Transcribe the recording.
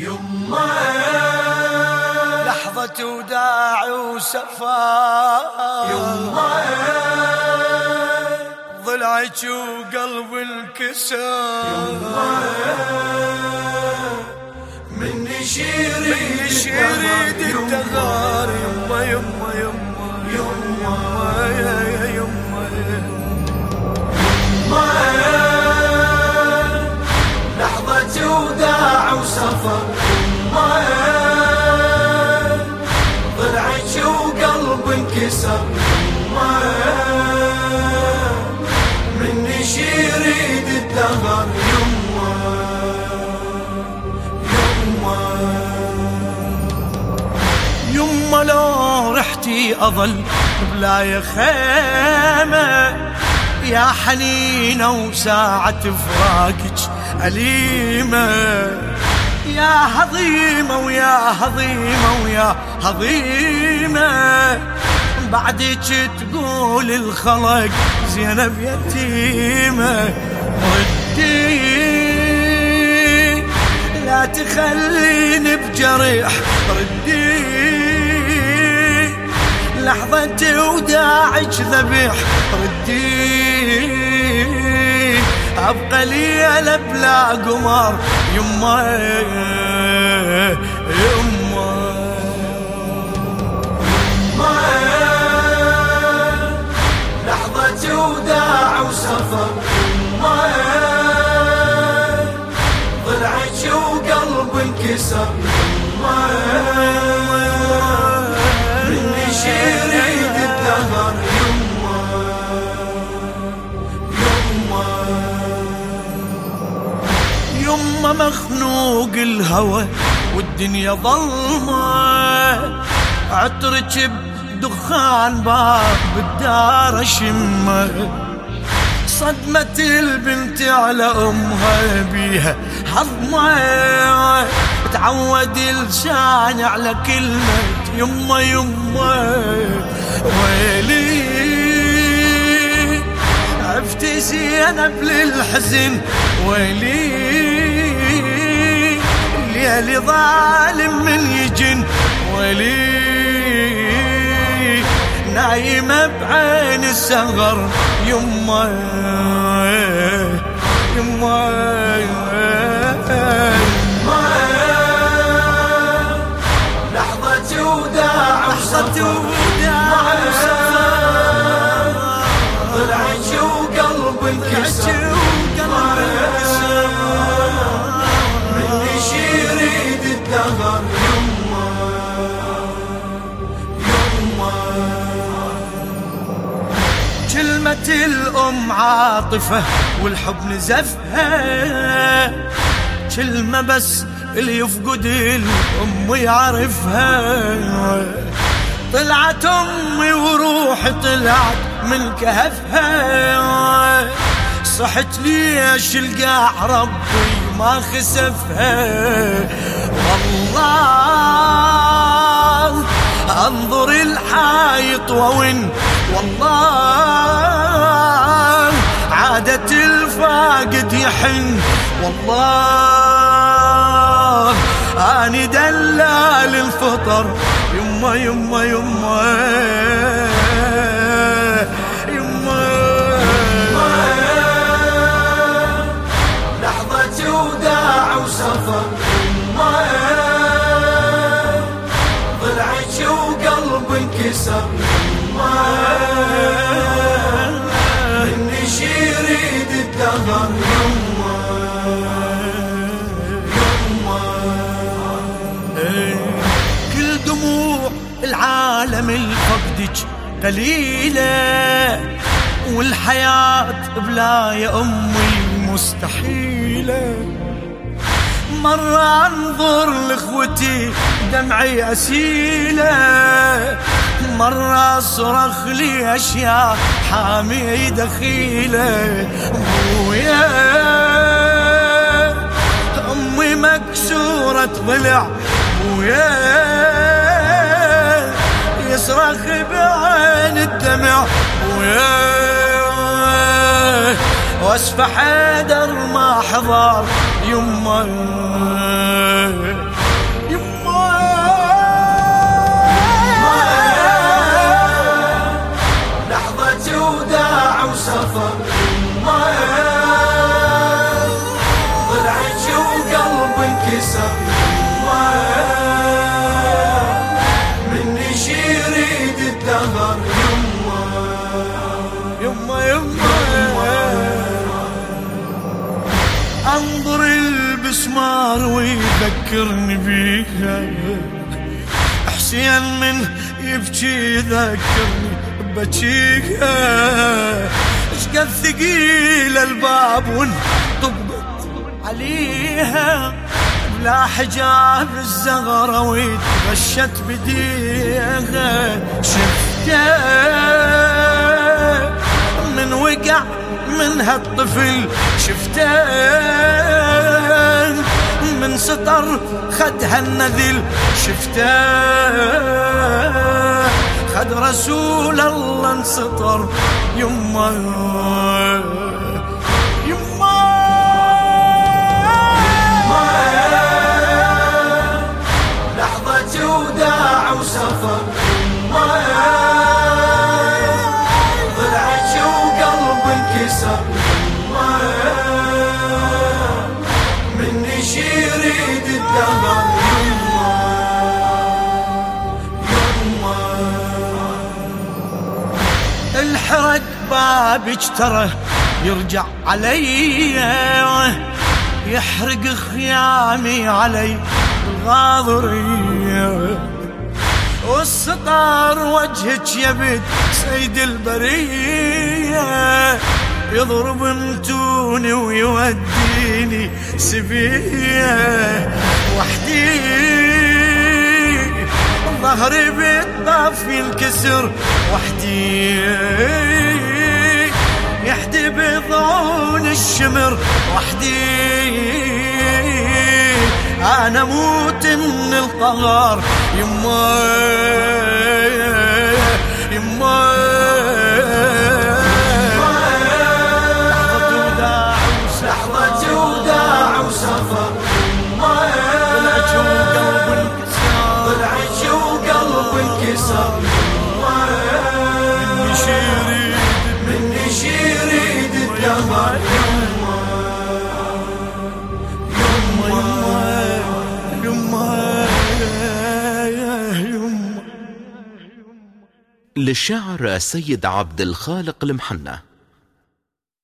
يما. لحظة وداع وسفار يما. ضلعك وقلب انكسر يما. من شيري شيري الدغار يما يما يما يما. يما ضلعك وقلب انكسر يما من يريد الدهر يما لو رحتي أظل بلا خيمة يا حنينة وساعة فراقك أليمة. يا هضيمة ويا هضيمة ويا هضيمة. بعدك تقول الخلق زينب يتيمة ردي. لا تخليني بجريح ردي. لحظة وداعك ذبيح ردي. أبقى ليلة بلا قمر. يما يما. لحظة وداع وسفر. يما. ضلعك وقلب انكسر. يما. مخنوق الهوى والدنيا ظلمة. عطرك بدخان باب بالدار شمة صدمة البنت على أمها بيها حظمة تعود لساني على كلمة يما يما. ويلي عفت زينب للحزن. ويلي ليالي ظالم من يجن ولي نايمة بعين السهر يما يما الأم عاطفة والحب نزفها. كلمة بس اللي يفقد الأم يعرفها طلعت أمي وروحي طلعت من كهفها. صحت ليش القاع ربي ما خسفها. والله أنظر الحايط وون والله عادة الفاقد يحن. والله أني دلال الفطر. يما يما يما سفر ما ضلعك وقلب انكسر. الفقدك قليلة والحياة بلا يا أمي مستحيلة. مرة أنظر لإخوتي دمعي أسيلة مرة أصرخ لي أشياء حامي دخيلة. ابويا أمي مكسورة ضلع ابويا واسفح حيدر ما حضر يما مسمار ويذكرني بيها. حسين من يبكي ذكرني بجيها اشقد ثقيل الباب وانطبقت عليها. لا حجاب الزغرة ويتغشت بديها. شفته من وقع من هالطفل شفته سطر خدها النذل. شفته؟ خد رسول الله انسطر يمه بابك ترى يرجع علي. يحرق خيامي علي الغاضرية والسطار وجهك يبد سيد البرية. يضرب متوني ويوديني سبية. وحدي ظهري بالطاف ينكسر وحدي. يحدي بضعون الشمر وحدي. أنا موت من القهر يما للشاعر السيد عبد الخالق المحنة.